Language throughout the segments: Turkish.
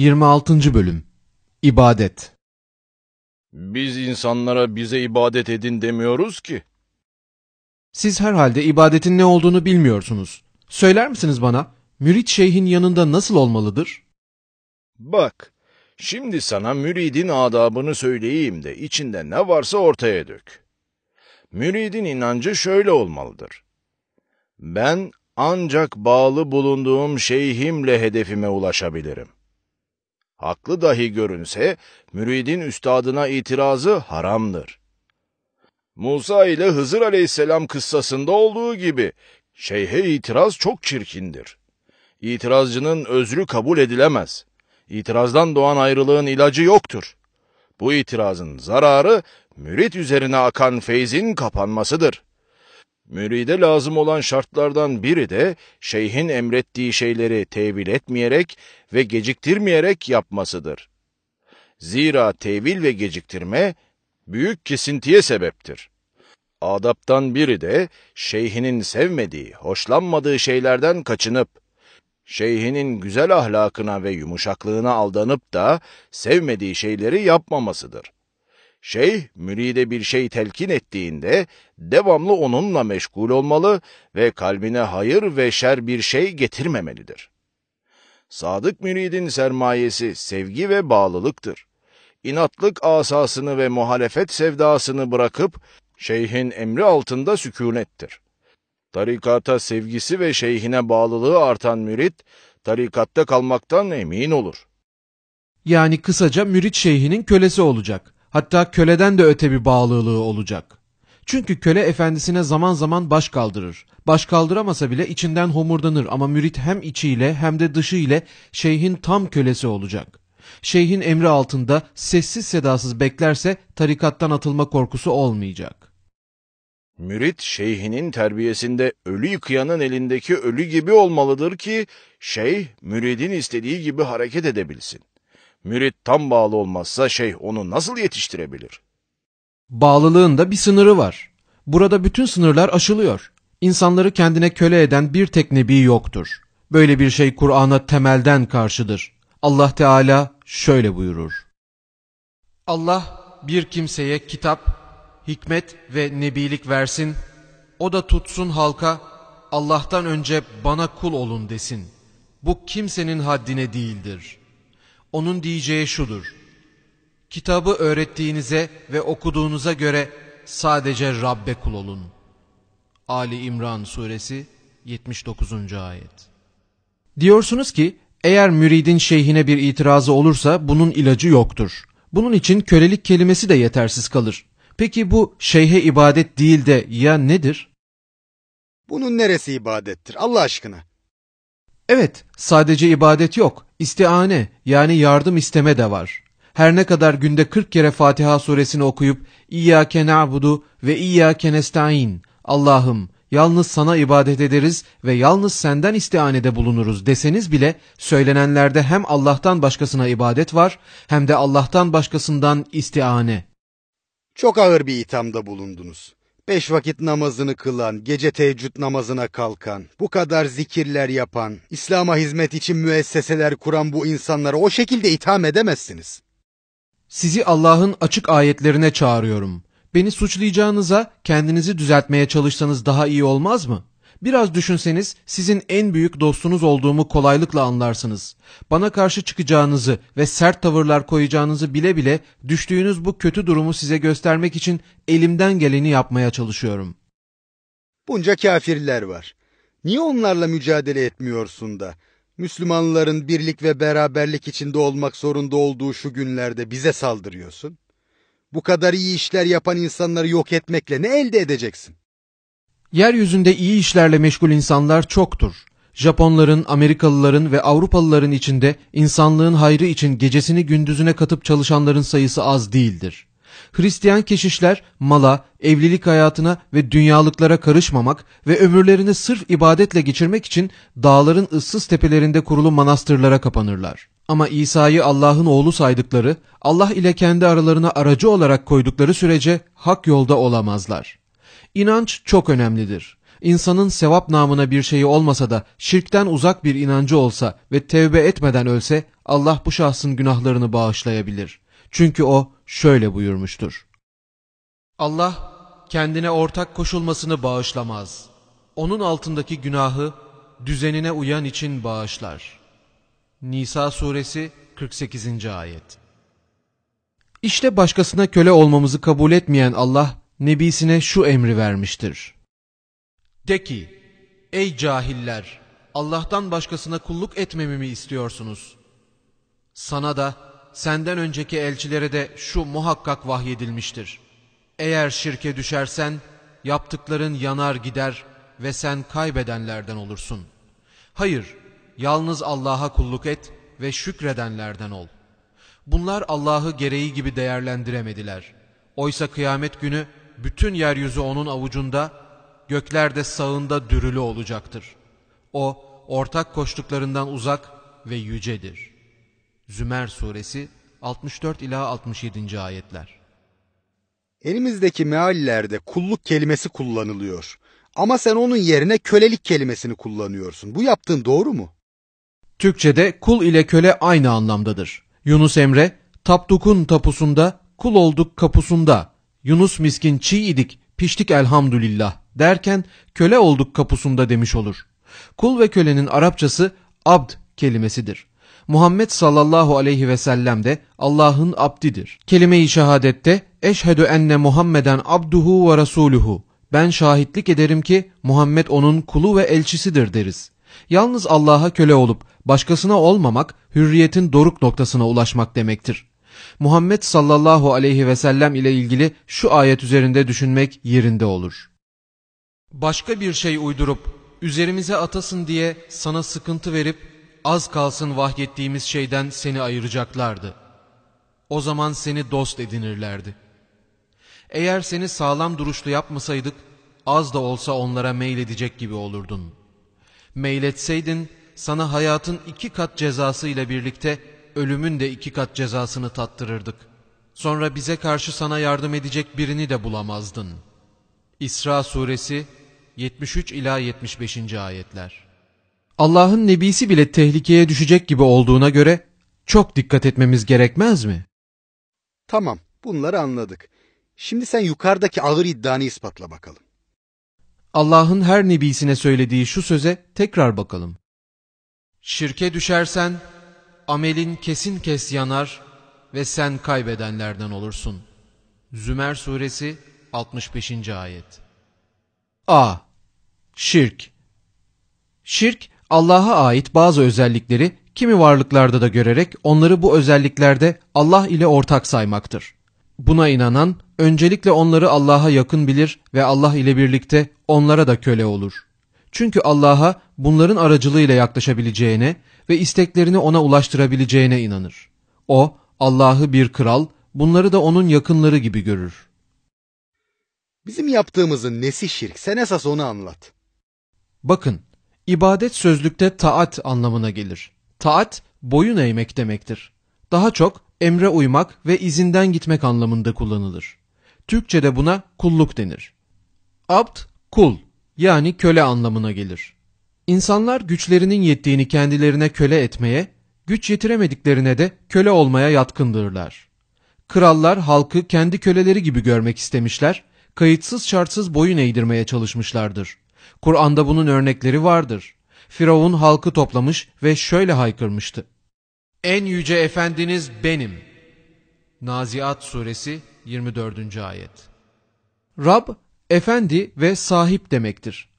26. Bölüm İbadet Biz insanlara bize ibadet edin demiyoruz ki. Siz herhalde ibadetin ne olduğunu bilmiyorsunuz. Söyler misiniz bana, mürit şeyhin yanında nasıl olmalıdır? Bak, şimdi sana müridin adabını söyleyeyim de içinde ne varsa ortaya dök. Müridin inancı şöyle olmalıdır. Ben ancak bağlı bulunduğum şeyhimle hedefime ulaşabilirim. Haklı dahi görünse, müridin üstadına itirazı haramdır. Musa ile Hızır aleyhisselam kıssasında olduğu gibi, şeyhe itiraz çok çirkindir. İtirazcının özrü kabul edilemez. İtirazdan doğan ayrılığın ilacı yoktur. Bu itirazın zararı, mürit üzerine akan feyzin kapanmasıdır. Müride lazım olan şartlardan biri de şeyhin emrettiği şeyleri tevil etmeyerek ve geciktirmeyerek yapmasıdır. Zira tevil ve geciktirme büyük kesintiye sebeptir. Adaptan biri de şeyhinin sevmediği, hoşlanmadığı şeylerden kaçınıp, şeyhinin güzel ahlakına ve yumuşaklığına aldanıp da sevmediği şeyleri yapmamasıdır. Şeyh, müride bir şey telkin ettiğinde devamlı onunla meşgul olmalı ve kalbine hayır ve şer bir şey getirmemelidir. Sadık müridin sermayesi sevgi ve bağlılıktır. İnatlık asasını ve muhalefet sevdasını bırakıp şeyhin emri altında sükunettir. Tarikata sevgisi ve şeyhine bağlılığı artan mürit, tarikatta kalmaktan emin olur. Yani kısaca mürit şeyhinin kölesi olacak. Hatta köleden de öte bir bağlılığı olacak. Çünkü köle efendisine zaman zaman baş kaldırır. Baş kaldıramasa bile içinden homurdanır ama mürit hem içiyle hem de dışı ile şeyhin tam kölesi olacak. Şeyhin emri altında sessiz sedasız beklerse tarikattan atılma korkusu olmayacak. Mürit şeyhinin terbiyesinde ölü yıkayanın elindeki ölü gibi olmalıdır ki şeyh müridin istediği gibi hareket edebilsin. Mürit tam bağlı olmazsa şeyh onu nasıl yetiştirebilir? Bağlılığın da bir sınırı var. Burada bütün sınırlar aşılıyor. İnsanları kendine köle eden bir tek nebi yoktur. Böyle bir şey Kur'an'a temelden karşıdır. Allah Teala şöyle buyurur. Allah bir kimseye kitap, hikmet ve nebilik versin, o da tutsun halka, Allah'tan önce bana kul olun desin. Bu kimsenin haddine değildir. Onun diyeceği şudur. Kitabı öğrettiğinize ve okuduğunuza göre sadece Rabbe kul olun. Ali İmran suresi 79. ayet. Diyorsunuz ki eğer müridin şeyhine bir itirazı olursa bunun ilacı yoktur. Bunun için kölelik kelimesi de yetersiz kalır. Peki bu şeyhe ibadet değil de ya nedir? Bunun neresi ibadettir Allah aşkına? Evet, sadece ibadet yok. İstiane yani yardım isteme de var. Her ne kadar günde 40 kere Fatiha suresini okuyup İyyâke na'budu ve İyyâke nesta'in Allah'ım yalnız sana ibadet ederiz ve yalnız senden istianede bulunuruz deseniz bile söylenenlerde hem Allah'tan başkasına ibadet var hem de Allah'tan başkasından istiane. Çok ağır bir ithamda bulundunuz. Beş vakit namazını kılan, gece teheccüd namazına kalkan, bu kadar zikirler yapan, İslam'a hizmet için müesseseler kuran bu insanları o şekilde itham edemezsiniz. Sizi Allah'ın açık ayetlerine çağırıyorum. Beni suçlayacağınıza kendinizi düzeltmeye çalışsanız daha iyi olmaz mı? Biraz düşünseniz sizin en büyük dostunuz olduğumu kolaylıkla anlarsınız. Bana karşı çıkacağınızı ve sert tavırlar koyacağınızı bile bile düştüğünüz bu kötü durumu size göstermek için elimden geleni yapmaya çalışıyorum. Bunca kafirler var. Niye onlarla mücadele etmiyorsun da? Müslümanların birlik ve beraberlik içinde olmak zorunda olduğu şu günlerde bize saldırıyorsun. Bu kadar iyi işler yapan insanları yok etmekle ne elde edeceksin? Yeryüzünde iyi işlerle meşgul insanlar çoktur. Japonların, Amerikalıların ve Avrupalıların içinde insanlığın hayrı için gecesini gündüzüne katıp çalışanların sayısı az değildir. Hristiyan keşişler mala, evlilik hayatına ve dünyalıklara karışmamak ve ömürlerini sırf ibadetle geçirmek için dağların ıssız tepelerinde kurulu manastırlara kapanırlar. Ama İsa'yı Allah'ın oğlu saydıkları, Allah ile kendi aralarına aracı olarak koydukları sürece hak yolda olamazlar. İnanç çok önemlidir. İnsanın sevap namına bir şeyi olmasa da şirkten uzak bir inancı olsa ve tevbe etmeden ölse Allah bu şahsın günahlarını bağışlayabilir. Çünkü o şöyle buyurmuştur. Allah kendine ortak koşulmasını bağışlamaz. Onun altındaki günahı düzenine uyan için bağışlar. Nisa suresi 48. ayet İşte başkasına köle olmamızı kabul etmeyen Allah, Nebisine şu emri vermiştir. De ki, ey cahiller, Allah'tan başkasına kulluk etmemi mi istiyorsunuz? Sana da, senden önceki elçilere de şu muhakkak vahyedilmiştir. Eğer şirke düşersen, yaptıkların yanar gider ve sen kaybedenlerden olursun. Hayır, yalnız Allah'a kulluk et ve şükredenlerden ol. Bunlar Allah'ı gereği gibi değerlendiremediler. Oysa kıyamet günü bütün yeryüzü onun avucunda, gökler de sağında dürülü olacaktır. O, ortak koştuklarından uzak ve yücedir. Zümer suresi 64 ila 67. ayetler. Elimizdeki meallerde kulluk kelimesi kullanılıyor. Ama sen onun yerine kölelik kelimesini kullanıyorsun. Bu yaptığın doğru mu? Türkçede kul ile köle aynı anlamdadır. Yunus Emre, Tapduk'un tapusunda, kul olduk kapusunda, Yunus miskin çiğ idik, piştik elhamdülillah derken köle olduk kapusunda demiş olur. Kul ve kölenin Arapçası abd kelimesidir. Muhammed sallallahu aleyhi ve sellem de Allah'ın abdidir. Kelime-i şehadette eşhedü enne Muhammeden abduhu ve rasuluhu ben şahitlik ederim ki Muhammed onun kulu ve elçisidir deriz. Yalnız Allah'a köle olup başkasına olmamak hürriyetin doruk noktasına ulaşmak demektir. Muhammed sallallahu aleyhi ve sellem ile ilgili şu ayet üzerinde düşünmek yerinde olur. Başka bir şey uydurup üzerimize atasın diye sana sıkıntı verip az kalsın vahyettiğimiz şeyden seni ayıracaklardı. O zaman seni dost edinirlerdi. Eğer seni sağlam duruşlu yapmasaydık az da olsa onlara meyledecek gibi olurdun. Meyletseydin sana hayatın iki kat cezası ile birlikte ölümün de iki kat cezasını tattırırdık. Sonra bize karşı sana yardım edecek birini de bulamazdın. İsra suresi 73 ila 75. ayetler. Allah'ın nebisi bile tehlikeye düşecek gibi olduğuna göre çok dikkat etmemiz gerekmez mi? Tamam, bunları anladık. Şimdi sen yukarıdaki ağır iddianı ispatla bakalım. Allah'ın her nebisine söylediği şu söze tekrar bakalım. Şirke düşersen amelin kesin kes yanar ve sen kaybedenlerden olursun. Zümer suresi 65. ayet. A. Şirk Şirk Allah'a ait bazı özellikleri kimi varlıklarda da görerek onları bu özelliklerde Allah ile ortak saymaktır. Buna inanan öncelikle onları Allah'a yakın bilir ve Allah ile birlikte onlara da köle olur. Çünkü Allah'a bunların aracılığıyla yaklaşabileceğine ve isteklerini ona ulaştırabileceğine inanır. O, Allah'ı bir kral, bunları da onun yakınları gibi görür. Bizim yaptığımızın nesi şirk? Sen esas onu anlat. Bakın, ibadet sözlükte taat anlamına gelir. Taat, boyun eğmek demektir. Daha çok emre uymak ve izinden gitmek anlamında kullanılır. Türkçe'de buna kulluk denir. Abd, kul yani köle anlamına gelir. İnsanlar güçlerinin yettiğini kendilerine köle etmeye, güç yetiremediklerine de köle olmaya yatkındırlar. Krallar halkı kendi köleleri gibi görmek istemişler, kayıtsız şartsız boyun eğdirmeye çalışmışlardır. Kur'an'da bunun örnekleri vardır. Firavun halkı toplamış ve şöyle haykırmıştı. En yüce efendiniz benim. Naziat suresi 24. ayet. Rab, efendi ve sahip demektir.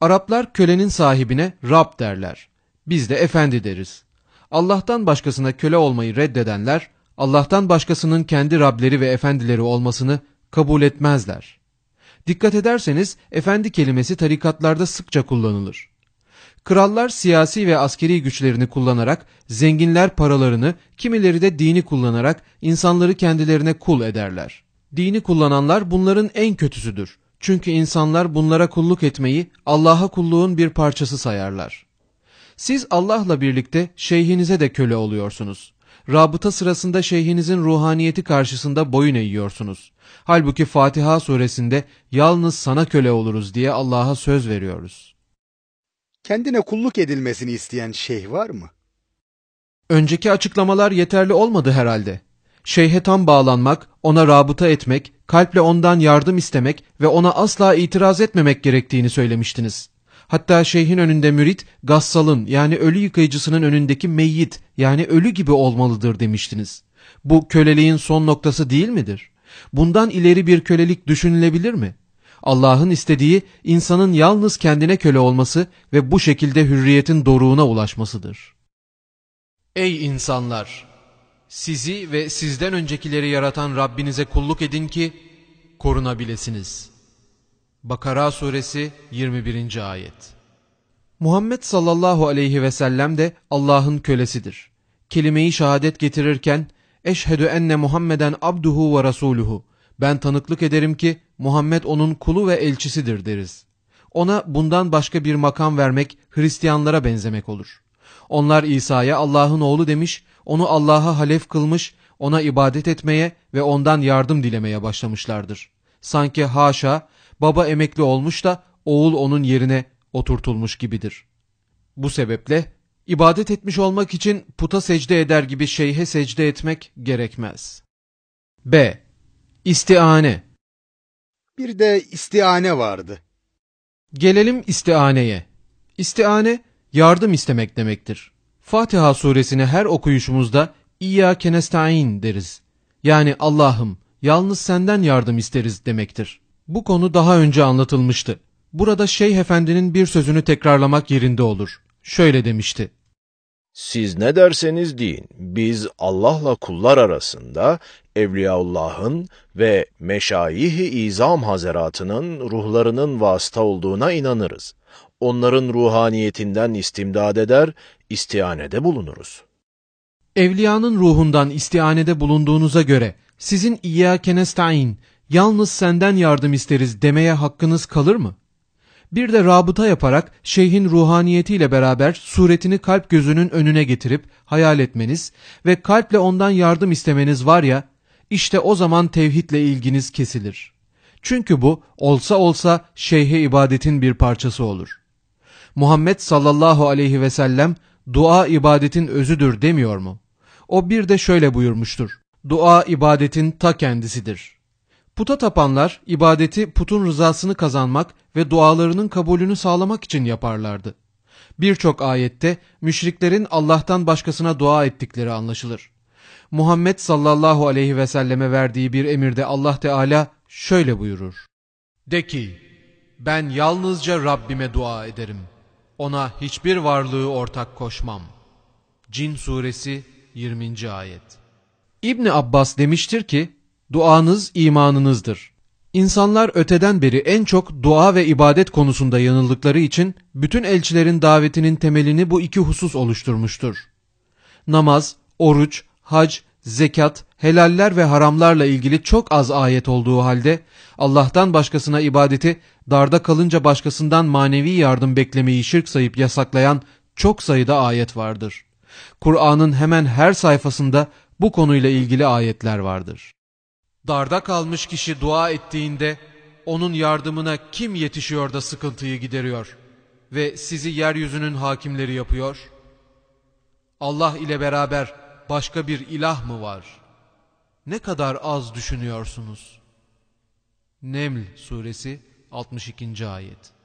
Araplar kölenin sahibine Rab derler. Biz de efendi deriz. Allah'tan başkasına köle olmayı reddedenler, Allah'tan başkasının kendi Rableri ve efendileri olmasını kabul etmezler. Dikkat ederseniz efendi kelimesi tarikatlarda sıkça kullanılır. Krallar siyasi ve askeri güçlerini kullanarak, zenginler paralarını, kimileri de dini kullanarak insanları kendilerine kul ederler. Dini kullananlar bunların en kötüsüdür. Çünkü insanlar bunlara kulluk etmeyi Allah'a kulluğun bir parçası sayarlar. Siz Allah'la birlikte şeyhinize de köle oluyorsunuz. Rabıta sırasında şeyhinizin ruhaniyeti karşısında boyun eğiyorsunuz. Halbuki Fatiha suresinde yalnız sana köle oluruz diye Allah'a söz veriyoruz. Kendine kulluk edilmesini isteyen şeyh var mı? Önceki açıklamalar yeterli olmadı herhalde. Şeyhe tam bağlanmak, ona rabıta etmek, kalple ondan yardım istemek ve ona asla itiraz etmemek gerektiğini söylemiştiniz. Hatta şeyhin önünde mürit, gassalın yani ölü yıkayıcısının önündeki meyyit yani ölü gibi olmalıdır demiştiniz. Bu köleliğin son noktası değil midir? Bundan ileri bir kölelik düşünülebilir mi? Allah'ın istediği insanın yalnız kendine köle olması ve bu şekilde hürriyetin doruğuna ulaşmasıdır. Ey insanlar! Sizi ve sizden öncekileri yaratan Rabbinize kulluk edin ki korunabilirsiniz. Bakara suresi 21. ayet Muhammed sallallahu aleyhi ve sellem de Allah'ın kölesidir. Kelimeyi şehadet getirirken Eşhedü enne Muhammeden abduhu ve rasuluhu ben tanıklık ederim ki Muhammed onun kulu ve elçisidir deriz. Ona bundan başka bir makam vermek Hristiyanlara benzemek olur. Onlar İsa'ya Allah'ın oğlu demiş, onu Allah'a halef kılmış, ona ibadet etmeye ve ondan yardım dilemeye başlamışlardır. Sanki haşa baba emekli olmuş da oğul onun yerine oturtulmuş gibidir. Bu sebeple ibadet etmiş olmak için puta secde eder gibi şeyhe secde etmek gerekmez. B. İstiane Bir de istiane vardı. Gelelim istianeye. İstiane yardım istemek demektir. Fatiha suresini her okuyuşumuzda İyyâke nesta'in deriz. Yani Allah'ım yalnız senden yardım isteriz demektir. Bu konu daha önce anlatılmıştı. Burada Şeyh Efendi'nin bir sözünü tekrarlamak yerinde olur. Şöyle demişti. Siz ne derseniz deyin, biz Allah'la kullar arasında Evliyaullah'ın ve Meşayih-i İzam Hazeratının ruhlarının vasıta olduğuna inanırız. Onların ruhaniyetinden istimdad eder, istianede bulunuruz. Evliyanın ruhundan istianede bulunduğunuza göre sizin İyyâke nesta'in yalnız senden yardım isteriz demeye hakkınız kalır mı? Bir de rabıta yaparak şeyhin ruhaniyetiyle beraber suretini kalp gözünün önüne getirip hayal etmeniz ve kalple ondan yardım istemeniz var ya, işte o zaman tevhidle ilginiz kesilir. Çünkü bu olsa olsa şeyhe ibadetin bir parçası olur. Muhammed sallallahu aleyhi ve sellem dua ibadetin özüdür demiyor mu? O bir de şöyle buyurmuştur. Dua ibadetin ta kendisidir. Puta tapanlar ibadeti putun rızasını kazanmak ve dualarının kabulünü sağlamak için yaparlardı. Birçok ayette müşriklerin Allah'tan başkasına dua ettikleri anlaşılır. Muhammed sallallahu aleyhi ve selleme verdiği bir emirde Allah Teala şöyle buyurur. De ki, ben yalnızca Rabbime dua ederim. Ona hiçbir varlığı ortak koşmam. Cin suresi 20. ayet İbni Abbas demiştir ki, duanız imanınızdır. İnsanlar öteden beri en çok dua ve ibadet konusunda yanıldıkları için bütün elçilerin davetinin temelini bu iki husus oluşturmuştur. Namaz, oruç, hac, zekat, helaller ve haramlarla ilgili çok az ayet olduğu halde Allah'tan başkasına ibadeti darda kalınca başkasından manevi yardım beklemeyi şirk sayıp yasaklayan çok sayıda ayet vardır. Kur'an'ın hemen her sayfasında bu konuyla ilgili ayetler vardır. Darda kalmış kişi dua ettiğinde onun yardımına kim yetişiyor da sıkıntıyı gideriyor ve sizi yeryüzünün hakimleri yapıyor? Allah ile beraber başka bir ilah mı var? Ne kadar az düşünüyorsunuz. Neml suresi 62. ayet